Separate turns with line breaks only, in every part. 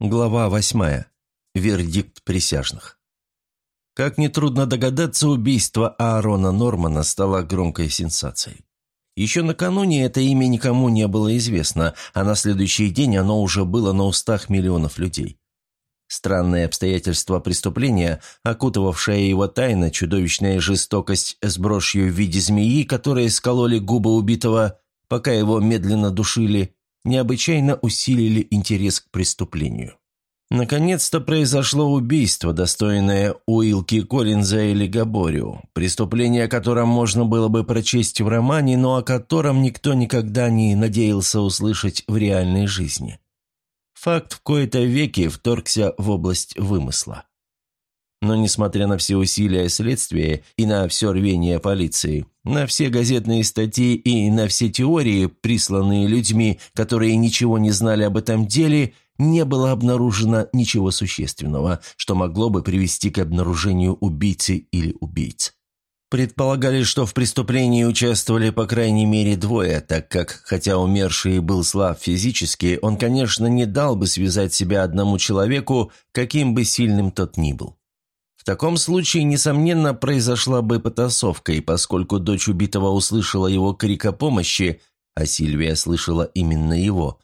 Глава восьмая. Вердикт присяжных. Как нетрудно догадаться, убийство Аарона Нормана стало громкой сенсацией. Еще накануне это имя никому не было известно, а на следующий день оно уже было на устах миллионов людей. Странные обстоятельства преступления, окутывавшая его тайна, чудовищная жестокость с брошью в виде змеи, которые скололи губы убитого, пока его медленно душили, необычайно усилили интерес к преступлению. Наконец-то произошло убийство, достойное Уилки Коллинза или Габорио, преступление, о котором можно было бы прочесть в романе, но о котором никто никогда не надеялся услышать в реальной жизни. Факт в кои-то веки вторгся в область вымысла. Но несмотря на все усилия следствия и на все рвение полиции, на все газетные статьи и на все теории, присланные людьми, которые ничего не знали об этом деле, не было обнаружено ничего существенного, что могло бы привести к обнаружению убийцы или убийц. Предполагали, что в преступлении участвовали по крайней мере двое, так как, хотя умерший был слаб физически, он, конечно, не дал бы связать себя одному человеку, каким бы сильным тот ни был. В таком случае, несомненно, произошла бы потасовка, и поскольку дочь убитого услышала его крик о помощи, а Сильвия слышала именно его,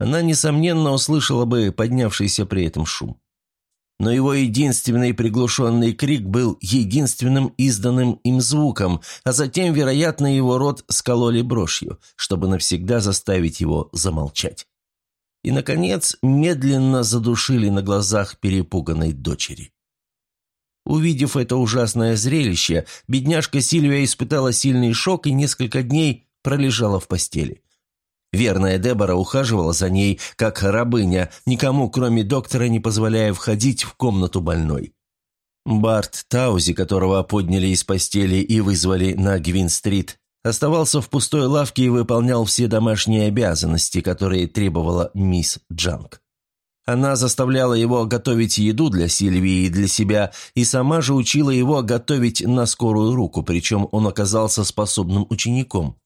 она, несомненно, услышала бы поднявшийся при этом шум. Но его единственный приглушенный крик был единственным изданным им звуком, а затем, вероятно, его рот скололи брошью, чтобы навсегда заставить его замолчать. И, наконец, медленно задушили на глазах перепуганной дочери. Увидев это ужасное зрелище, бедняжка Сильвия испытала сильный шок и несколько дней пролежала в постели. Верная Дебора ухаживала за ней, как рабыня, никому, кроме доктора, не позволяя входить в комнату больной. Барт Таузи, которого подняли из постели и вызвали на Гвин-стрит, оставался в пустой лавке и выполнял все домашние обязанности, которые требовала мисс Джанг. Она заставляла его готовить еду для Сильвии и для себя, и сама же учила его готовить на скорую руку, причем он оказался способным учеником.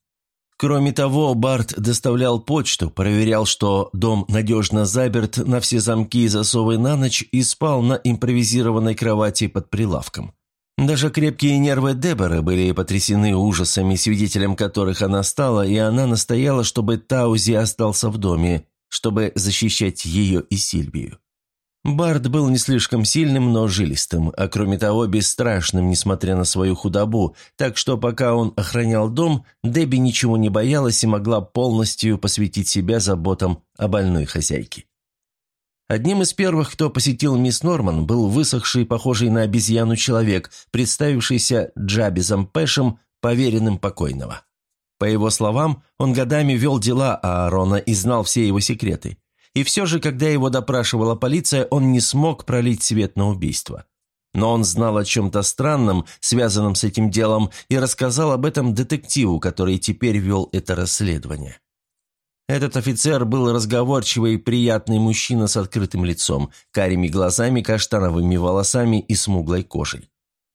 Кроме того, Барт доставлял почту, проверял, что дом надежно заперт на все замки и засовы на ночь и спал на импровизированной кровати под прилавком. Даже крепкие нервы Деборы были потрясены ужасами, свидетелем которых она стала, и она настояла, чтобы Таузи остался в доме, чтобы защищать ее и Сильвию. Бард был не слишком сильным, но жилистым, а кроме того бесстрашным, несмотря на свою худобу, так что пока он охранял дом, Дебби ничего не боялась и могла полностью посвятить себя заботам о больной хозяйке. Одним из первых, кто посетил мисс Норман, был высохший, похожий на обезьяну человек, представившийся Джабизом Пэшем, поверенным покойного. По его словам, он годами вел дела Аарона и знал все его секреты. И все же, когда его допрашивала полиция, он не смог пролить свет на убийство. Но он знал о чем-то странном, связанном с этим делом, и рассказал об этом детективу, который теперь вел это расследование. Этот офицер был разговорчивый и приятный мужчина с открытым лицом, карими глазами, каштановыми волосами и смуглой кожей.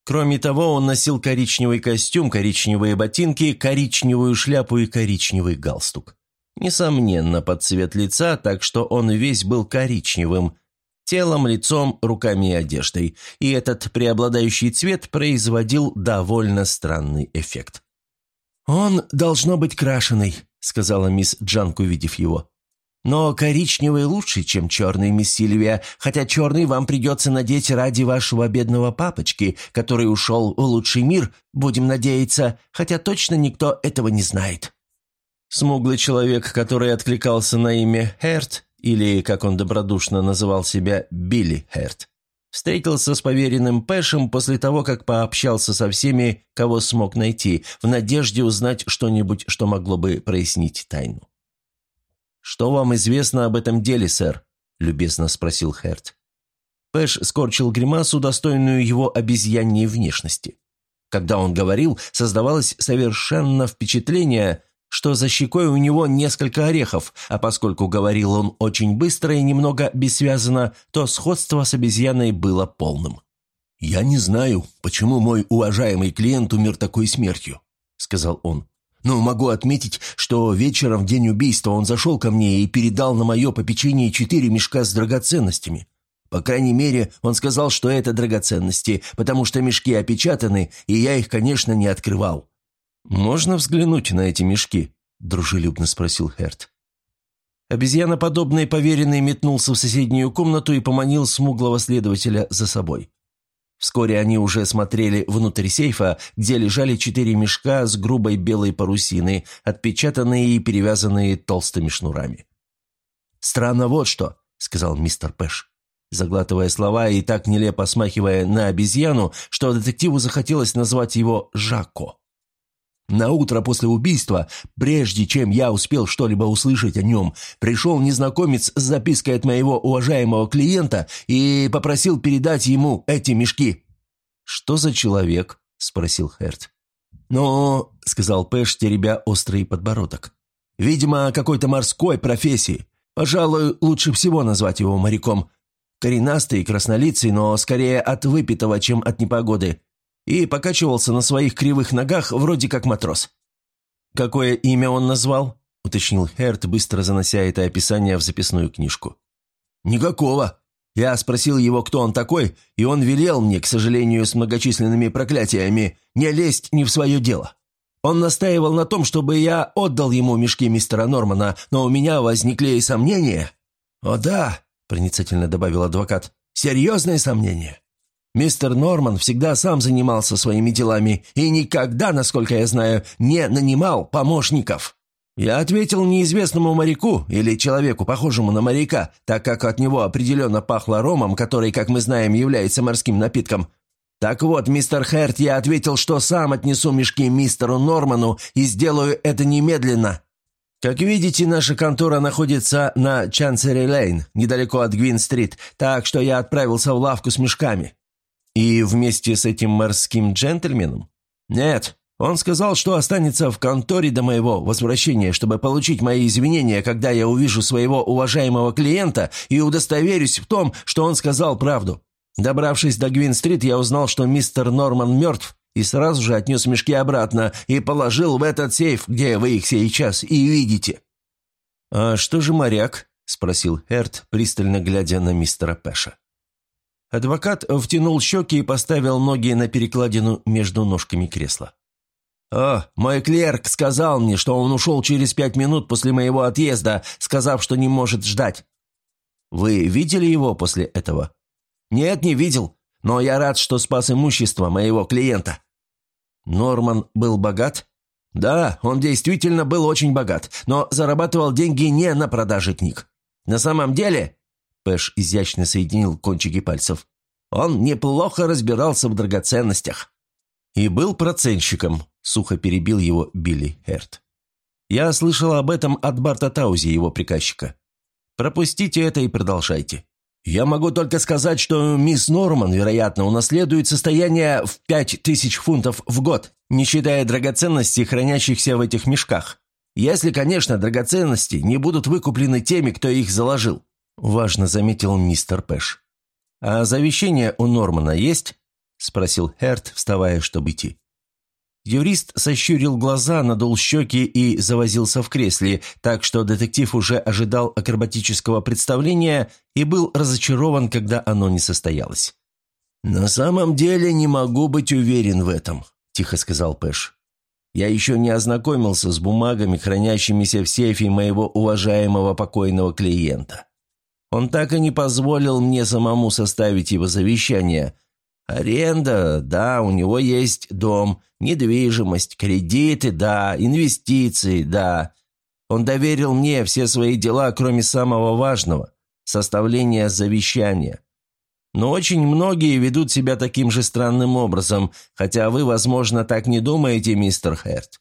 Кроме того, он носил коричневый костюм, коричневые ботинки, коричневую шляпу и коричневый галстук. Несомненно, под цвет лица, так что он весь был коричневым. Телом, лицом, руками и одеждой. И этот преобладающий цвет производил довольно странный эффект. «Он должно быть крашеный», — сказала мисс Джанк, увидев его. Но коричневый лучше, чем черный, мисс Сильвия, хотя черный вам придется надеть ради вашего бедного папочки, который ушел в лучший мир, будем надеяться, хотя точно никто этого не знает». Смуглый человек, который откликался на имя Херт, или, как он добродушно называл себя, Билли Херт, встретился с поверенным Пэшем после того, как пообщался со всеми, кого смог найти, в надежде узнать что-нибудь, что могло бы прояснить тайну. «Что вам известно об этом деле, сэр?» – любезно спросил Херт. Пэш скорчил гримасу, достойную его обезьяньей внешности. Когда он говорил, создавалось совершенно впечатление, что за щекой у него несколько орехов, а поскольку говорил он очень быстро и немного бессвязно, то сходство с обезьяной было полным.
«Я не знаю, почему мой уважаемый клиент умер такой смертью», – сказал он.
Но могу отметить, что вечером в день убийства он зашел ко мне и передал на мое попечение четыре мешка с драгоценностями. По крайней мере, он сказал, что это драгоценности, потому что мешки опечатаны, и я их, конечно, не открывал. «Можно взглянуть на эти мешки?» – дружелюбно спросил Херт. Обезьяноподобный поверенный метнулся в соседнюю комнату и поманил смуглого следователя за собой. Вскоре они уже смотрели внутрь сейфа, где лежали четыре мешка с грубой белой парусины, отпечатанные и перевязанные толстыми шнурами. «Странно вот что», — сказал мистер Пэш, заглатывая слова и так нелепо смахивая на обезьяну, что детективу захотелось назвать его Жако. На утро после убийства, прежде чем я успел что-либо услышать о нем, пришел незнакомец с запиской от моего уважаемого клиента и попросил передать ему эти мешки». «Что за человек?» – спросил Херт. «Ну, – сказал Пэш, теребя острый подбородок. «Видимо, какой-то морской профессии. Пожалуй, лучше всего назвать его моряком. Коренастый, краснолицый, но скорее от выпитого, чем от непогоды и покачивался на своих кривых ногах, вроде как матрос. «Какое имя он назвал?» – уточнил Херт, быстро занося это описание в записную книжку. «Никакого. Я спросил его, кто он такой, и он велел мне, к сожалению, с многочисленными проклятиями, не лезть не в свое дело. Он настаивал на том, чтобы я отдал ему мешки мистера Нормана, но у меня возникли и сомнения». «О да», – проницательно добавил адвокат, – «серьезные сомнения. Мистер Норман всегда сам занимался своими делами и никогда, насколько я знаю, не нанимал помощников. Я ответил неизвестному моряку или человеку, похожему на моряка, так как от него определенно пахло ромом, который, как мы знаем, является морским напитком. Так вот, мистер Херт, я ответил, что сам отнесу мешки мистеру Норману и сделаю это немедленно. Как видите, наша контора находится на Чансери-Лейн, недалеко от Гвин-стрит, так что я отправился в лавку с мешками. «И вместе с этим морским джентльменом?» «Нет, он сказал, что останется в конторе до моего возвращения, чтобы получить мои извинения, когда я увижу своего уважаемого клиента и удостоверюсь в том, что он сказал правду. Добравшись до Гвин-стрит, я узнал, что мистер Норман мертв, и сразу же отнес мешки обратно и положил в этот сейф, где вы их сейчас и видите». «А что же моряк?» – спросил Эрт, пристально глядя на мистера Пэша. Адвокат втянул щеки и поставил ноги на перекладину между ножками кресла. «О, мой клерк сказал мне, что он ушел через пять минут после моего отъезда, сказав, что не может ждать». «Вы видели его после этого?» «Нет, не видел, но я рад, что спас имущество моего клиента». «Норман был богат?» «Да, он действительно был очень богат, но зарабатывал деньги не на продаже книг. На самом деле Пэш изящно соединил кончики пальцев. «Он неплохо разбирался в драгоценностях». «И был процентщиком», — сухо перебил его Билли Херт. «Я слышал об этом от Барта Таузи, его приказчика. Пропустите это и продолжайте. Я могу только сказать, что мисс Норман, вероятно, унаследует состояние в пять тысяч фунтов в год, не считая драгоценностей, хранящихся в этих мешках. Если, конечно, драгоценности не будут выкуплены теми, кто их заложил. – важно заметил мистер Пэш. «А завещание у Нормана есть?» – спросил Херт, вставая, чтобы идти. Юрист сощурил глаза, надул щеки и завозился в кресле, так что детектив уже ожидал акробатического представления и был разочарован, когда оно не состоялось. «На самом деле не могу быть уверен в этом», – тихо сказал Пэш. «Я еще не ознакомился с бумагами, хранящимися в сейфе моего уважаемого покойного клиента. Он так и не позволил мне самому составить его завещание. Аренда, да, у него есть дом, недвижимость, кредиты, да, инвестиции, да. Он доверил мне все свои дела, кроме самого важного – составления завещания. Но очень многие ведут себя таким же странным образом, хотя вы, возможно, так не думаете, мистер Херт.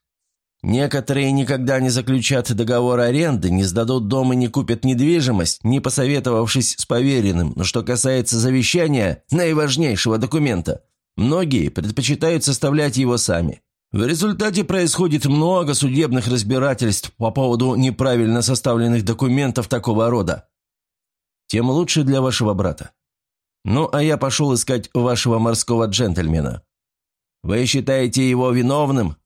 Некоторые никогда не заключат договор аренды, не сдадут дом и не купят недвижимость, не посоветовавшись с поверенным. Но что касается завещания, наиважнейшего документа, многие предпочитают составлять его сами. В результате происходит много судебных разбирательств по поводу неправильно составленных документов такого рода. Тем лучше для вашего брата. Ну, а я пошел искать вашего морского джентльмена. Вы считаете его виновным?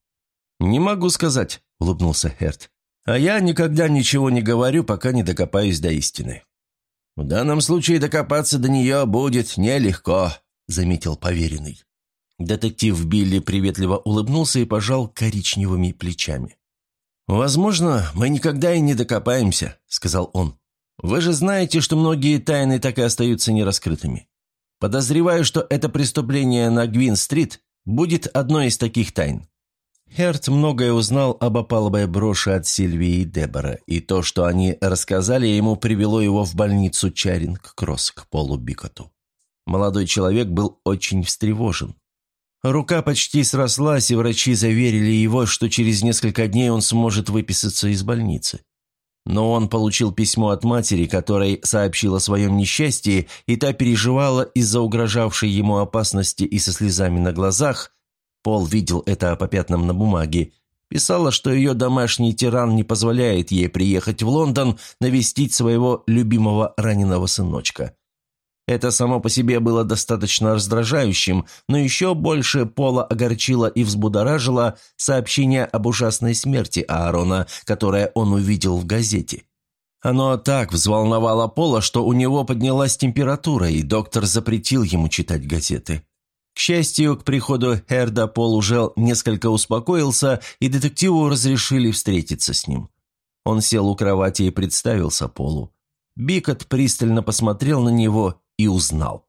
«Не могу сказать. – улыбнулся Херт. «А я никогда ничего не говорю, пока не докопаюсь до истины». «В данном случае докопаться до нее будет нелегко», – заметил поверенный. Детектив Билли приветливо улыбнулся и пожал коричневыми плечами. «Возможно, мы никогда и не докопаемся», – сказал он. «Вы же знаете, что многие тайны так и остаются нераскрытыми. Подозреваю, что это преступление на Гвин-стрит будет одной из таких тайн. Херт многое узнал об опаловой броши от Сильвии и Дебора, и то, что они рассказали ему, привело его в больницу Чаринг-Кросс к Полу Бикоту. Молодой человек был очень встревожен. Рука почти срослась, и врачи заверили его, что через несколько дней он сможет выписаться из больницы. Но он получил письмо от матери, которой сообщил о своем несчастье, и та переживала из-за угрожавшей ему опасности и со слезами на глазах – Пол видел это по пятнам на бумаге. Писала, что ее домашний тиран не позволяет ей приехать в Лондон навестить своего любимого раненого сыночка. Это само по себе было достаточно раздражающим, но еще больше Пола огорчило и взбудоражило сообщение об ужасной смерти Аарона, которое он увидел в газете. Оно так взволновало Пола, что у него поднялась температура, и доктор запретил ему читать газеты. К счастью, к приходу Херда Пол уже несколько успокоился, и детективу разрешили встретиться с ним. Он сел у кровати и представился Полу. Бикот пристально посмотрел на него и узнал.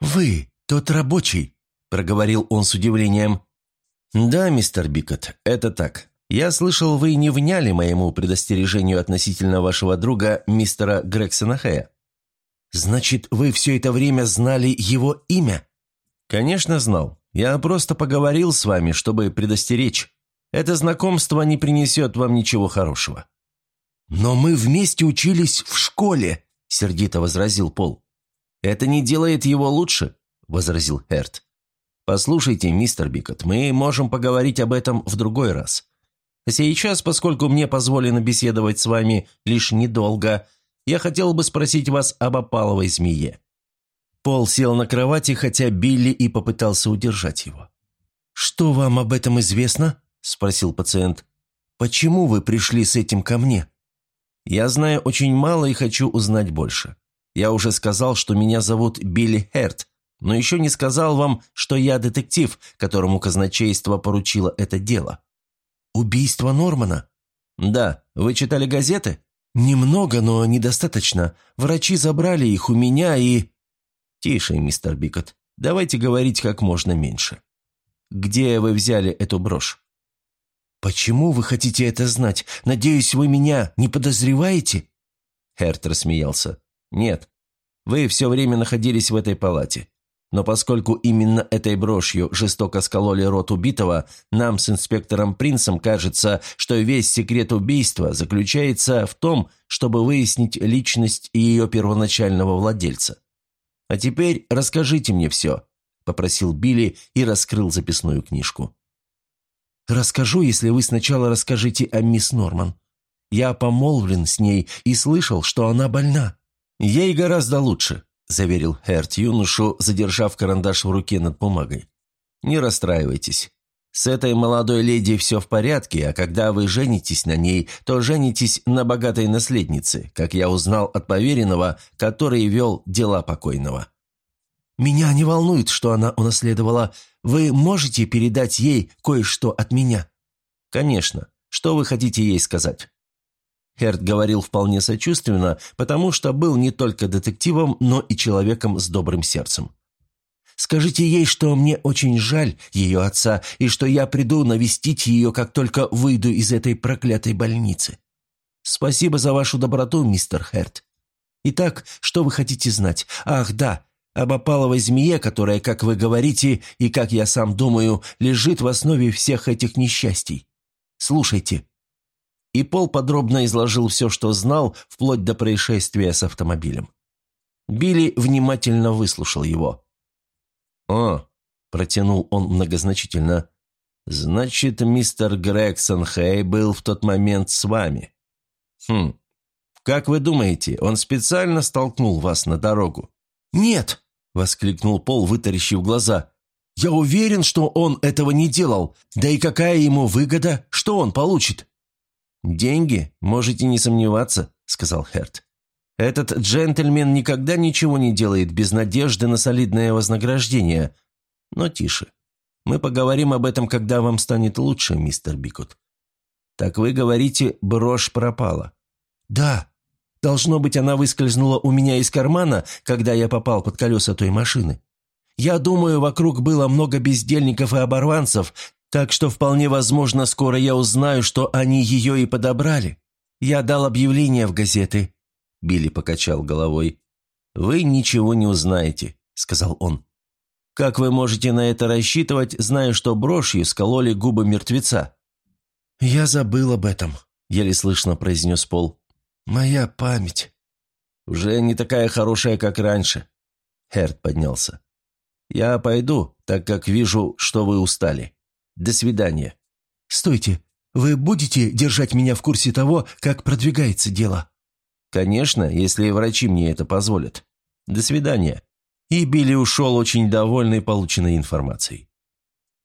«Вы, тот рабочий», – проговорил он с удивлением. «Да, мистер Бикот, это так. Я слышал, вы не вняли моему предостережению относительно вашего друга, мистера Грексона Хэя». «Значит, вы все это время знали его имя?» «Конечно знал. Я просто поговорил с вами, чтобы предостеречь. Это знакомство не принесет вам ничего хорошего». «Но мы вместе учились в школе», — сердито возразил Пол. «Это не делает его лучше», — возразил Херт. «Послушайте, мистер Бикот, мы можем поговорить об этом в другой раз. Сейчас, поскольку мне позволено беседовать с вами лишь недолго, я хотел бы спросить вас об опаловой змее. Пол сел на кровати, хотя Билли и попытался удержать его. «Что вам об этом известно?» – спросил пациент. «Почему вы пришли с этим ко мне?» «Я знаю очень мало и хочу узнать больше. Я уже сказал, что меня зовут Билли Херт, но еще не сказал вам, что я детектив, которому казначейство поручило это дело». «Убийство Нормана?» «Да. Вы читали газеты?» «Немного, но недостаточно. Врачи забрали их у меня и...» «Тише, мистер Бикот. Давайте говорить как можно меньше. Где вы взяли эту брошь?» «Почему вы хотите это знать? Надеюсь, вы меня не подозреваете?» Херт рассмеялся. «Нет. Вы все время находились в этой палате. Но поскольку именно этой брошью жестоко скололи рот убитого, нам с инспектором Принцем кажется, что весь секрет убийства заключается в том, чтобы выяснить личность ее первоначального владельца. «А теперь расскажите мне все», – попросил Билли и раскрыл записную книжку. «Расскажу, если вы сначала расскажите о мисс Норман. Я помолвлен с ней и слышал, что она больна». «Ей гораздо лучше», – заверил Херт юношу, задержав карандаш в руке над бумагой. «Не расстраивайтесь. С этой молодой леди все в порядке, а когда вы женитесь на ней, то женитесь на богатой наследнице, как я узнал от поверенного, который вел дела покойного. Меня не волнует, что она унаследовала. Вы можете передать ей кое-что от меня?» «Конечно. Что вы хотите ей сказать?» Херт говорил вполне сочувственно, потому что был не только детективом, но и человеком с добрым сердцем. Скажите ей, что мне очень жаль ее отца, и что я приду навестить ее, как только выйду из этой проклятой больницы. Спасибо за вашу доброту, мистер Херт. Итак, что вы хотите знать? Ах, да, об опаловой змее, которая, как вы говорите, и как я сам думаю, лежит в основе всех этих несчастий. Слушайте». И Пол подробно изложил все, что знал, вплоть до происшествия с автомобилем. Билли внимательно выслушал его. «О», – протянул он многозначительно, – «значит, мистер Грегсон Хей был в тот момент с вами». «Хм, как вы думаете, он специально столкнул вас на дорогу?» «Нет!» – воскликнул Пол, вытаращив глаза. «Я уверен, что он этого не делал. Да и какая ему выгода? Что он получит?» «Деньги? Можете не сомневаться», — сказал Херт. «Этот джентльмен никогда ничего не делает без надежды на солидное вознаграждение. Но тише. Мы поговорим об этом, когда вам станет лучше, мистер Бикут». «Так вы говорите, брошь пропала?» «Да. Должно быть, она выскользнула у меня из кармана, когда я попал под колеса той машины. Я думаю, вокруг было много бездельников и оборванцев, так что вполне возможно, скоро я узнаю, что они ее и подобрали. Я дал объявление в газеты». Билли покачал головой. «Вы ничего не узнаете», — сказал он. «Как вы можете на это рассчитывать, зная, что брошью скололи губы мертвеца?» «Я забыл об этом», — еле слышно произнес Пол. «Моя память». «Уже не такая хорошая, как раньше». Херт поднялся. «Я пойду, так как вижу, что вы устали. До свидания». «Стойте, вы будете держать меня в курсе того, как продвигается дело?» «Конечно, если врачи мне это позволят. До свидания». И Билли ушел очень довольный полученной информацией.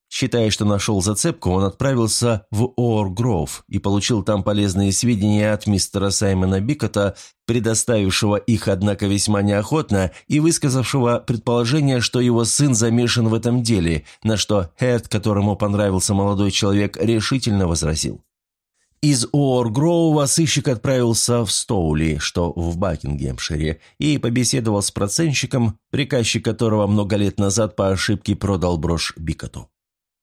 Считая, что нашел зацепку, он отправился в Оор-Гроув и получил там полезные сведения от мистера Саймона Бикота, предоставившего их, однако, весьма неохотно и высказавшего предположение, что его сын замешан в этом деле, на что Хэт, которому понравился молодой человек, решительно возразил. Из Уор-Гроува сыщик отправился в Стоули, что в Бакингемшире, и побеседовал с процентщиком, приказчик которого много лет назад по ошибке продал брошь Бикоту.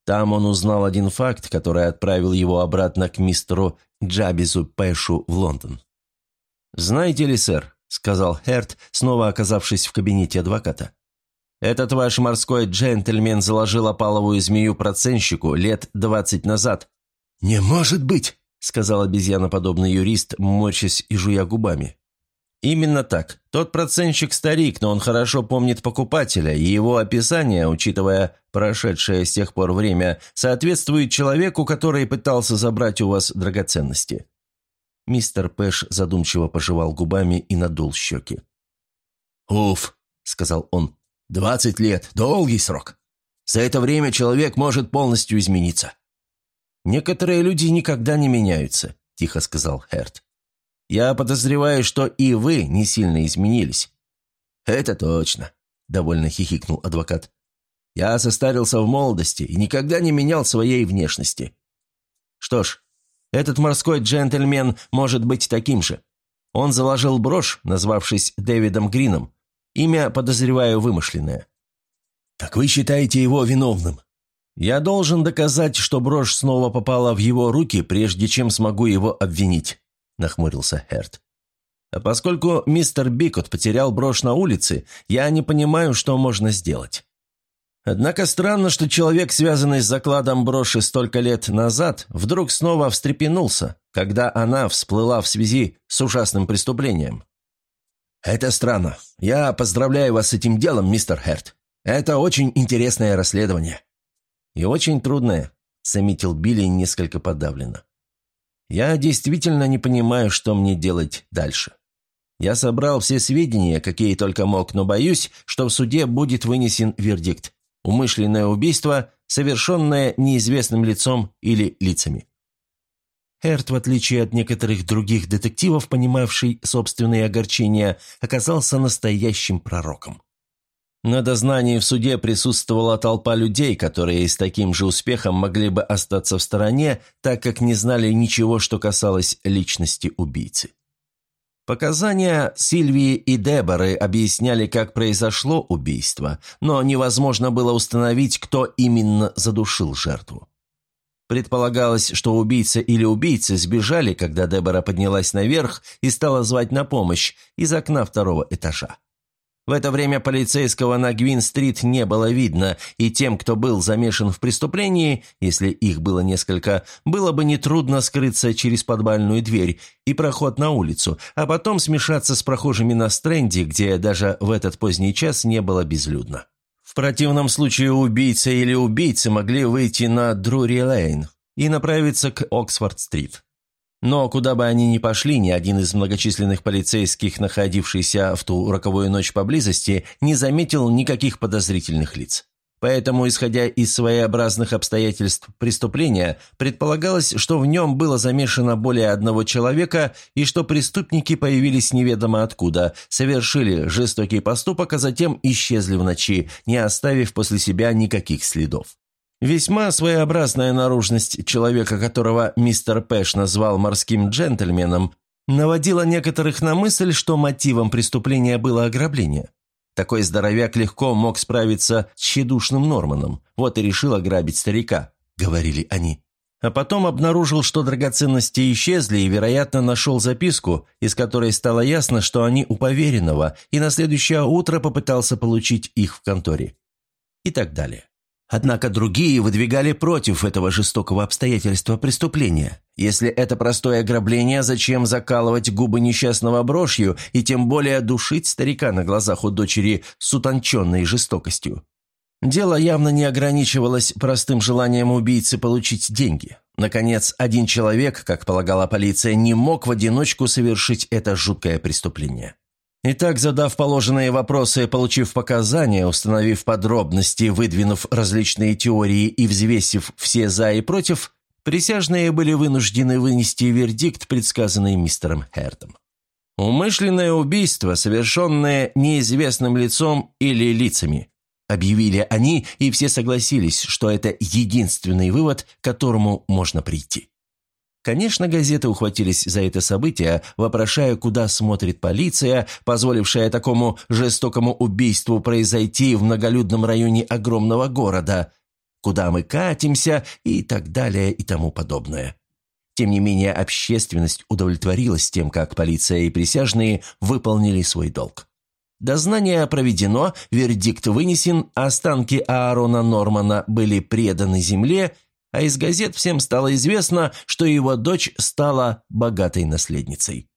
Там он узнал один факт, который отправил его обратно к мистеру Джабизу Пэшу в Лондон. «Знаете ли, сэр», — сказал Херт, снова оказавшись в кабинете адвоката, «этот ваш морской джентльмен заложил опаловую змею проценщику лет двадцать назад». «Не может быть!» — сказал обезьяноподобный юрист, морщась и жуя губами. Именно так. Тот процентщик старик, но он хорошо помнит покупателя, и его описание, учитывая прошедшее с тех пор время, соответствует человеку, который пытался забрать у вас драгоценности. Мистер Пэш задумчиво пожевал губами и надул щеки. «Уф», — сказал он, — «двадцать лет, долгий срок. За это время человек может полностью измениться». «Некоторые люди никогда не меняются», — тихо сказал Херт. Я подозреваю, что и вы не сильно изменились». «Это точно», – довольно хихикнул адвокат. «Я состарился в молодости и никогда не менял своей внешности». «Что ж, этот морской джентльмен может быть таким же. Он заложил брошь, назвавшись Дэвидом Грином. Имя, подозреваю, вымышленное». «Так вы считаете его виновным?» «Я должен доказать, что брошь снова попала в его руки, прежде чем смогу его обвинить» нахмурился Херт. «А поскольку мистер Бикот потерял брошь на улице, я не понимаю, что можно сделать. Однако странно, что человек, связанный с закладом броши столько лет назад, вдруг снова встрепенулся, когда она всплыла в связи с ужасным преступлением. «Это странно. Я поздравляю вас с этим делом, мистер Херт. Это очень интересное расследование». «И очень трудное», — заметил Билли несколько подавленно. Я действительно не понимаю, что мне делать дальше. Я собрал все сведения, какие только мог, но боюсь, что в суде будет вынесен вердикт. Умышленное убийство, совершенное неизвестным лицом или лицами. Эрт, в отличие от некоторых других детективов, понимавший собственные огорчения, оказался настоящим пророком. На дознании в суде присутствовала толпа людей, которые с таким же успехом могли бы остаться в стороне, так как не знали ничего, что касалось личности убийцы. Показания Сильвии и Деборы объясняли, как произошло убийство, но невозможно было установить, кто именно задушил жертву. Предполагалось, что убийца или убийцы сбежали, когда Дебора поднялась наверх и стала звать на помощь из окна второго этажа. В это время полицейского на Гвин-стрит не было видно, и тем, кто был замешан в преступлении, если их было несколько, было бы нетрудно скрыться через подвальную дверь и проход на улицу, а потом смешаться с прохожими на стренде, где даже в этот поздний час не было безлюдно. В противном случае убийца или убийцы могли выйти на Друри-Лейн и направиться к Оксфорд-стрит. Но куда бы они ни пошли, ни один из многочисленных полицейских, находившийся в ту роковую ночь поблизости, не заметил никаких подозрительных лиц. Поэтому, исходя из своеобразных обстоятельств преступления, предполагалось, что в нем было замешано более одного человека и что преступники появились неведомо откуда, совершили жестокий поступок, а затем исчезли в ночи, не оставив после себя никаких следов. Весьма своеобразная наружность человека, которого мистер Пэш назвал морским джентльменом, наводила некоторых на мысль, что мотивом преступления было ограбление. Такой здоровяк легко мог справиться с тщедушным Норманом, вот и решил ограбить старика, говорили они. А потом обнаружил, что драгоценности исчезли и, вероятно, нашел записку, из которой стало ясно, что они у поверенного, и на следующее утро попытался получить их в конторе. И так далее. Однако другие выдвигали против этого жестокого обстоятельства преступления. Если это простое ограбление, зачем закалывать губы несчастного брошью и тем более душить старика на глазах у дочери с утонченной жестокостью? Дело явно не ограничивалось простым желанием убийцы получить деньги. Наконец, один человек, как полагала полиция, не мог в одиночку совершить это жуткое преступление. Итак, задав положенные вопросы, получив показания, установив подробности, выдвинув различные теории и взвесив все «за» и «против», присяжные были вынуждены вынести вердикт, предсказанный мистером Хертом. «Умышленное убийство, совершенное неизвестным лицом или лицами», объявили они, и все согласились, что это единственный вывод, к которому можно прийти. Конечно, газеты ухватились за это событие, вопрошая, куда смотрит полиция, позволившая такому жестокому убийству произойти в многолюдном районе огромного города, куда мы катимся и так далее и тому подобное. Тем не менее, общественность удовлетворилась тем, как полиция и присяжные выполнили свой долг. Дознание проведено, вердикт вынесен, останки Аарона Нормана были преданы земле – а из газет всем стало известно, что его дочь стала богатой наследницей.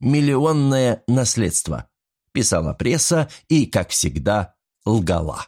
«Миллионное наследство», – писала пресса и, как всегда, лгала.